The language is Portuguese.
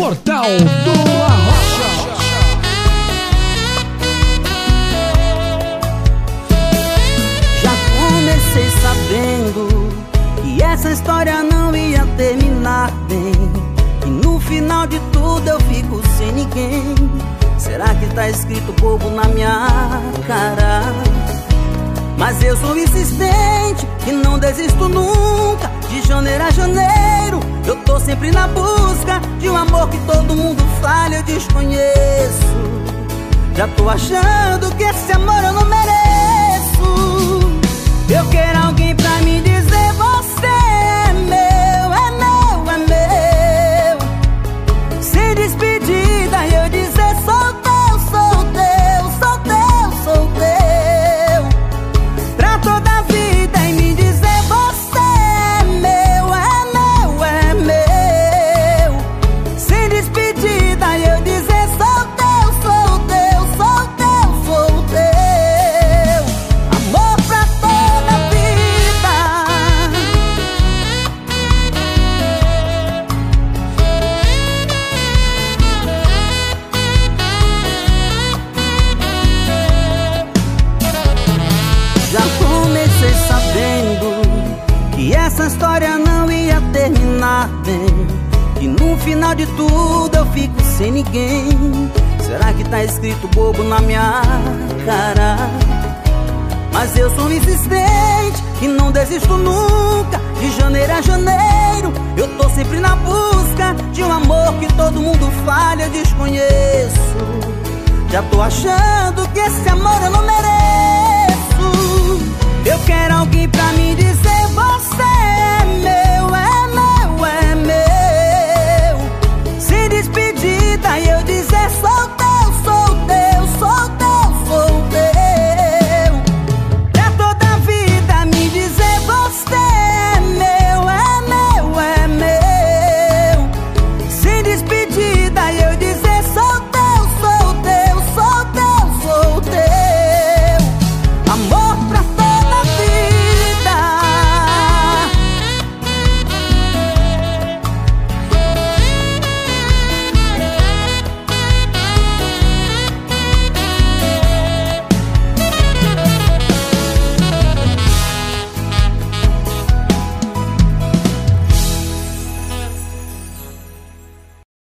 Portal do Arrocha. Já comecei sabendo que essa história não ia terminar bem. E no final de tudo eu fico sem ninguém. Será que tá escrito bobo na minha cara? Mas eu sou insistente e não desisto nunca. De janeiro a janeiro, eu tô sempre na busca de um amor que todo mundo fala, eu desconheço. Já tô achando que esse amor eu não mereço. Comecei sabendo que essa história não ia terminar bem. E no final de tudo eu fico sem ninguém. Será que tá escrito bobo na minha cara? Mas eu sou insistente e não desisto nunca. De janeiro a janeiro, eu tô sempre na busca de um amor que todo mundo fala, eu desconheço. Já tô achando que esse amor eu não mereço. Eu quero alguém pra dizer.